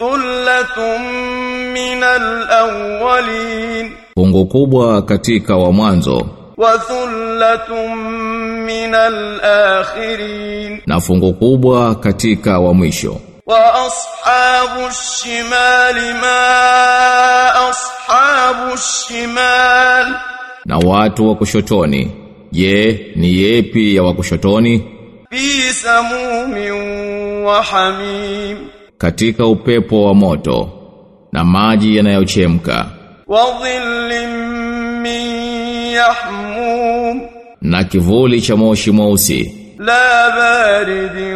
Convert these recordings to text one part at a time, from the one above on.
Thullatun minal awwalin, pungu kubwa katika wa mwanzo. Wa thullatun minal akhirin, na fungu kubwa katika wa mwisho. Wa ashabu shimal ma ashabu shimal, na watu wa kushotoni. Je, ni yepi ya wa kushotoni? bi samumin wa hamim katika upepo wa moto na maji yanayochemka. Wa min na kivuli cha moshi mweusi. La baridin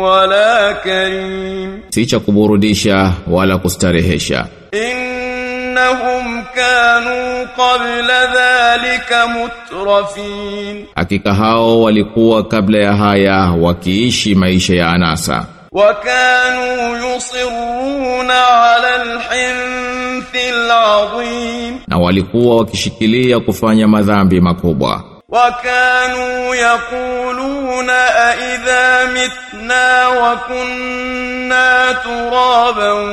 wala karim. Si cha kuburudisha wala kustarehesha. Innahum kanu qabla dhalika mutrafin. Hakika hao walikuwa kabla ya haya wakiishi maisha ya anasa wakanu yusiruna ala alhinthil azim na walikuwa wakishikilia kufanya madhambi makubwa. wakanu yaquluna a idha mitna wa kunna turaban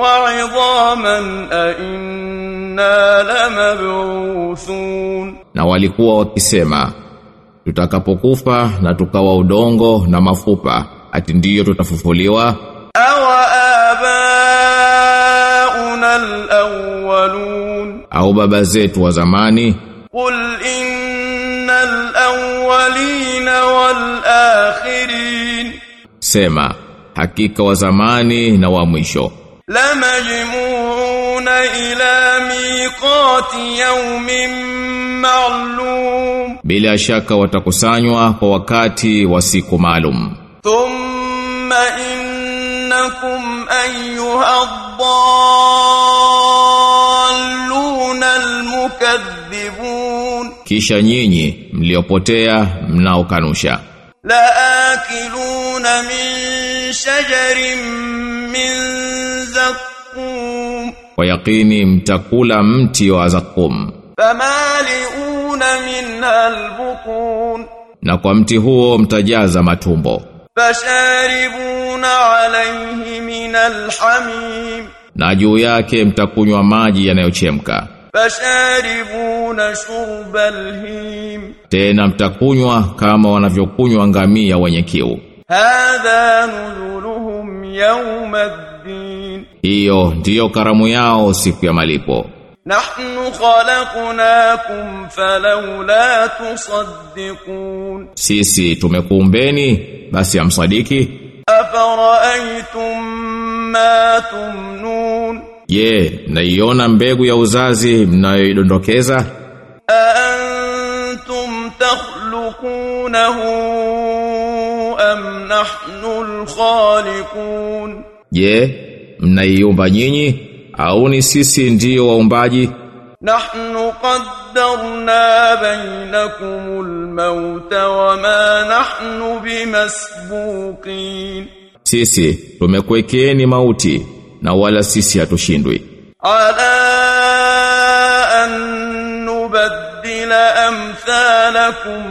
wa idhaman a inna lamabuthun na walikuwa wakisema tutakapokufa na tukawa udongo na mafupa ati ndiyo tutafufuliwa? Awa abauna alawalun au baba zetu wa zamani? Qul innal awwalina wal akhirin. Sema hakika wa zamani na wa mwisho. La lamajmuuna ila miqati yawmin ma'lum. Bila shaka watakusanywa kwa wakati wa siku maalum. ثم إنكم أيها الضالون المكذبون kisha nyinyi mliopotea mnaokanusha لآكلون من شجر من زقوم kwa yakini mtakula mti wa zakum فمالئون منها البطون na kwa mti huo mtajaza matumbo fasharibuna alayhi min alhamim na juu yake mtakunywa maji yanayochemka. fasharibuna shurbal him tena mtakunywa kama wanavyokunywa ngamia wenye kiu. hadha nuzuluhum yawm ad-din hiyo ndiyo karamu yao siku ya malipo. Nahnu khalaqnakum falawla tusaddiqun, sisi tumekuumbeni basi amsadiki. Afara'aytum ma tumnun, ye naiona mbegu ya uzazi mnayoidondokeza. Antum takhluqunahu am nahnu alkhaliqun, je mnaiumba nyinyi au ni sisi ndiyo waumbaji نحن قدرنا بينكم الموت وما نحن بمسبوقين sisi tumekuwekeeni mauti na wala sisi hatushindwi على أن نبدل أمثالكم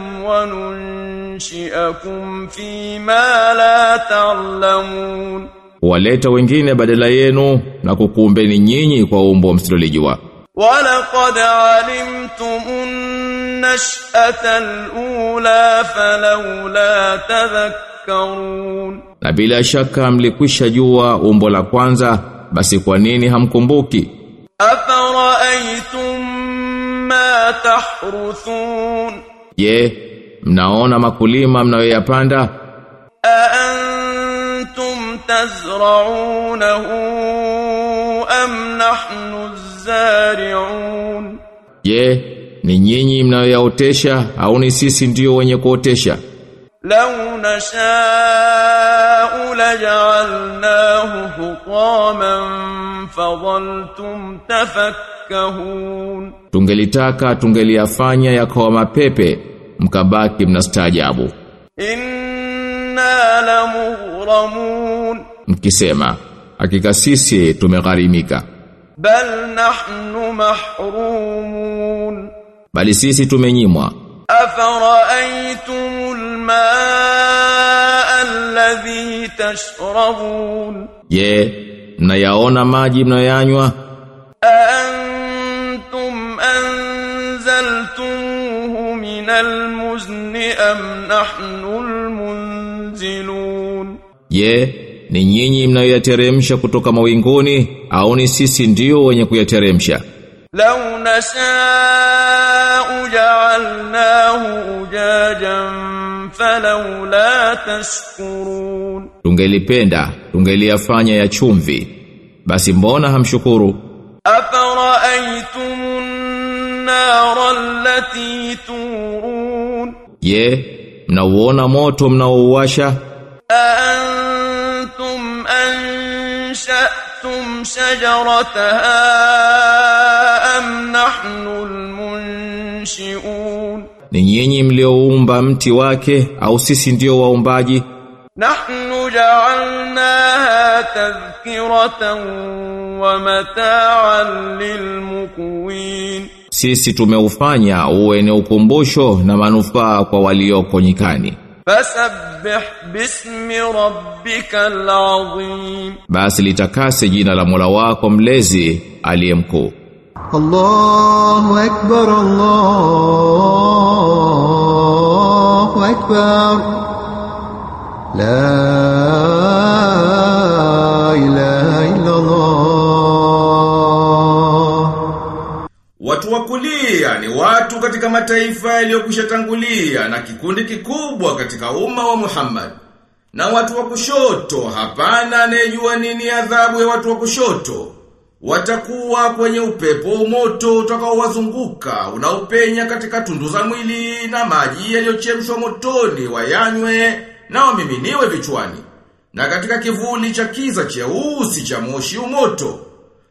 وننشئكم فيما لا تعلمون waleta wengine badala yenu na kukumbeni nyinyi kwa umbo msilolijua. Walaqad alimtum nash'ata alula falawla tadhakkarun. Na bila shaka mlikwisha jua umbo la kwanza basi kwa nini hamkumbuki? Afara'aytum ma tahruthun? Je mnaona makulima mnayoyapanda? An تزرعونه أم نحن الزارعون je ni nyinyi mnayoyaotesha au ni sisi ndiyo wenye kuotesha لو نشاء لجعلناه حطاما فظلتم تفكهون tungelitaka tungeliyafanya yakawa mapepe mkabaki mnastaajabu inna lamughramun mkisema hakika sisi tumegharimika. Bal nahnu mahrumun. Bali sisi tumenyimwa. Afara'aytumul maa alladhi tashrabun. Ye mnayaona maji mnayanywa antum anzaltumuhu minal muzni am nahnu Je, ni nyinyi mnayoyateremsha kutoka mawinguni au ni sisi ndio wenye kuyateremsha? Lau nasha'u ja'alnahu ujajan falawla tashkurun. Tungelipenda, tungeliyafanya ya chumvi. Basi mbona hamshukuru? Afara'aytumun nara allati turun. Je, mnauona moto mnaouwasha? An أنشأتم شجرتها أم نحن المنشئون Ni nyinyi mlioumba mti wake au sisi ndio waumbaji? نحن جعلناها تذكرة ومتاعا للمقوين Sisi tumeufanya uwe ni ukumbusho na manufaa kwa walioko nyikani. Fasabbih bismi rabbikal azim, basi litakase jina la Mola wako mlezi aliye. Allahu akbar, Allahu akbar, la ilaha illa Allah Watu wa kulia ni watu katika mataifa yaliyokwisha tangulia na kikundi kikubwa katika umma wa Muhammad. Na watu wa kushoto hapana anayejua nini adhabu ya watu wa kushoto. Watakuwa kwenye upepo moto utakaowazunguka unaopenya katika tundu za mwili na maji yaliyochemshwa motoni wayanywe na wamiminiwe vichwani. Na katika kivuli cha kiza cheusi cha moshi umoto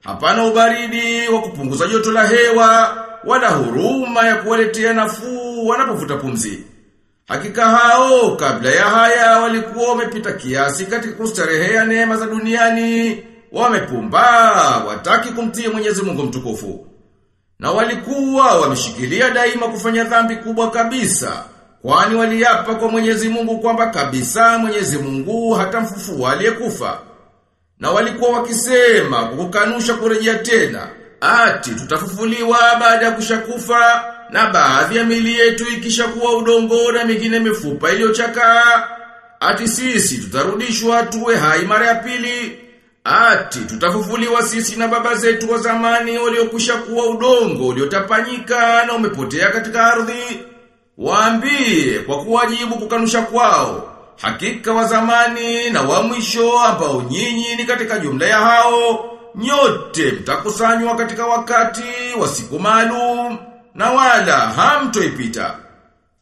Hapana ubaridi wa kupunguza joto la hewa, wala huruma ya kuwaletea nafuu wanapovuta pumzi. Hakika hao kabla ya haya walikuwa wamepita kiasi katika kustarehea neema za duniani, wamepumba, wataki kumtii Mwenyezi Mungu mtukufu. Na walikuwa wameshikilia daima kufanya dhambi kubwa kabisa, kwani waliapa kwa Mwenyezi Mungu kwamba kabisa Mwenyezi Mungu hatamfufua aliyekufa. Na walikuwa wakisema kukanusha kurejea tena. Ati tutafufuliwa baada ya kushakufa na baadhi ya mili yetu ikishakuwa udongo na mingine mifupa iliyochakaa. Ati sisi tutarudishwa tuwe hai mara ya pili. Ati tutafufuliwa sisi na baba zetu wa zamani waliokwisha kuwa udongo uliotapanyika na umepotea katika ardhi. Waambie kwa kuwajibu kukanusha kwao. Hakika wa zamani na wa mwisho ambao nyinyi ni katika jumla ya hao, nyote mtakusanywa katika wakati wa siku maalum na wala hamtoipita.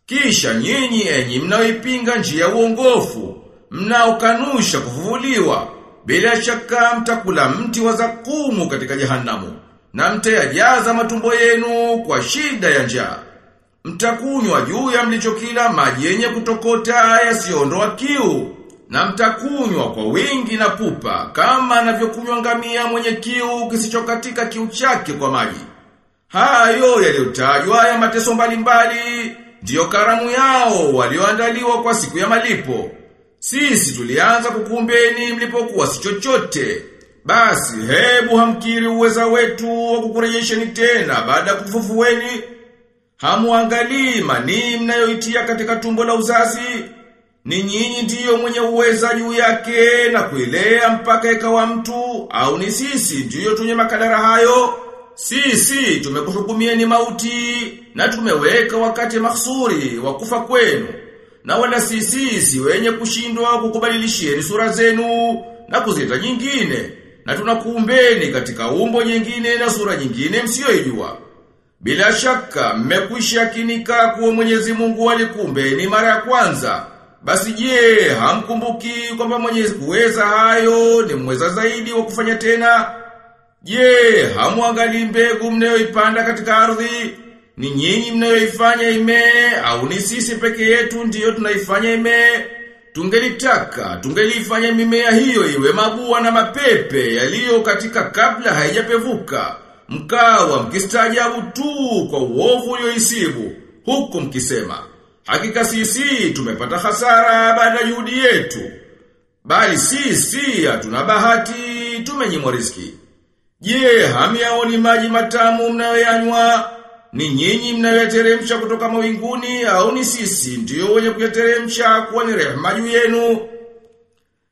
Kisha nyinyi enyi mnaoipinga njia ya uongofu, mnaokanusha kufufuliwa, bila shaka mtakula mti wa zakumu katika jehanamu, na mtayajaza matumbo yenu kwa shida ya njaa. Mtakunywa juu ya mlichokila maji yenye kutokota yasiyoondoa kiu. Na mtakunywa kwa wingi na pupa kama anavyokunywa ngamia mwenye kiu kisichokatika kiu chake kwa maji. Hayo yaliyotajwa ya mateso mbalimbali ndiyo karamu yao walioandaliwa kwa siku ya malipo. Sisi tulianza kukumbeni mlipokuwa si chochote. Basi hebu hamkiri uweza wetu wa kukurejesheni tena baada ya kufufueni. Hamuangalii manii mnayoitia katika tumbo la uzazi. Ni nyinyi ndiyo mwenye uweza juu yake na kuilea mpaka ikawa mtu au ni sisi ndiyo tunye makadara hayo? Sisi tumekuhukumieni mauti na tumeweka wakati mahsuri wa kufa kwenu. Na wala sisi si wenye kushindwa kukubadilishieni sura zenu na kuzita nyingine. Na tunakuumbeni katika umbo nyingine na sura nyingine msiyoijua. Bila shaka mmekwisha kinika kuwa Mwenyezi Mungu alikumbeni mara ya kwanza. Basi je, hamkumbuki kwamba Mwenyezi kuweza hayo ni mweza zaidi wa kufanya tena? Je, hamwangali mbegu mnayoipanda katika ardhi? Ni nyinyi mnayoifanya imee au ni sisi peke yetu ndiyo tunaifanya imee? Tungelitaka, tungelifanya mimea hiyo iwe mabua na mapepe yaliyo katika kabla haijapevuka. Mkawa mkistaajabu tu kwa uovu ulioisibu, huku mkisema, hakika sisi tumepata hasara baada ya juhudi yetu. Bali sisi hatuna bahati, tumenyimwa riziki. Je, hamyaoni maji matamu mnayoyanywa? Ni nyinyi mnayoyateremsha kutoka mawinguni au ni sisi ndiyo wenye kuyateremsha kuwa ni rehema juu yenu?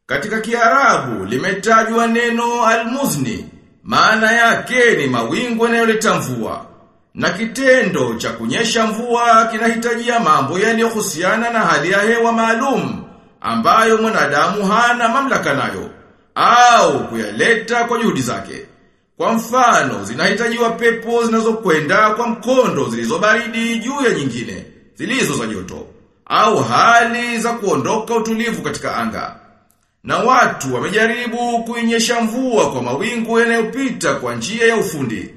Katika Kiarabu limetajwa neno almuzni, maana yake ni mawingu yanayoleta mvua. Na kitendo cha kunyesha mvua kinahitajia mambo yaliyohusiana na hali ya hewa maalum ambayo mwanadamu hana mamlaka nayo au kuyaleta kwa juhudi zake. Kwa mfano, zinahitajiwa pepo zinazokwenda kwa mkondo zilizobaridi juu ya nyingine, zilizo za joto, au hali za kuondoka utulivu katika anga. Na watu wamejaribu kuinyesha mvua kwa mawingu yanayopita kwa njia ya ufundi.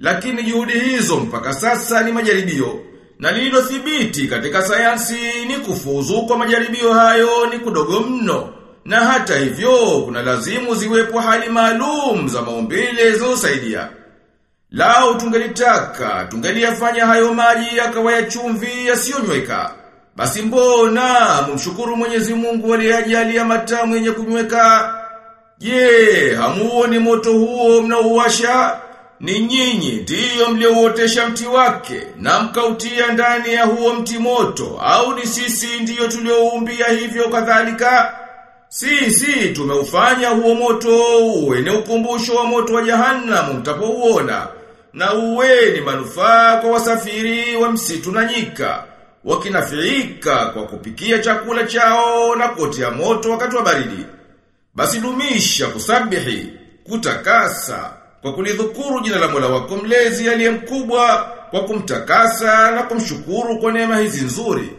Lakini juhudi hizo mpaka sasa ni majaribio. Na lililothibiti katika sayansi ni kufuzu kwa majaribio hayo ni kudogo mno. Na hata hivyo kuna lazimu ziwepo hali maalum za maumbile zinazosaidia. Lao tungelitaka, tungeliyafanya hayo maji yakawa ya chumvi yasiyonyweka. Basi mbona mumshukuru Mwenyezi Mungu aliyejalia matamu yenye kunyweka? Je, hamuoni moto huo mnaouwasha? Ni nyinyi ndiyo mliouotesha mti wake na mkautia ndani ya huo mti moto au ni sisi ndiyo tulioumbia hivyo kadhalika? Sisi tumeufanya huo moto uwe ni ukumbusho wa moto wa jahannam mtapouona na uwe ni manufaa kwa wasafiri wa msitu na nyika wakinafiika kwa kupikia chakula chao na kuotea moto wakati wa baridi. Basi dumisha kusabihi, kutakasa, kwa kulidhukuru jina la Mola wako mlezi aliye mkubwa, kwa kumtakasa na kumshukuru kwa neema hizi nzuri.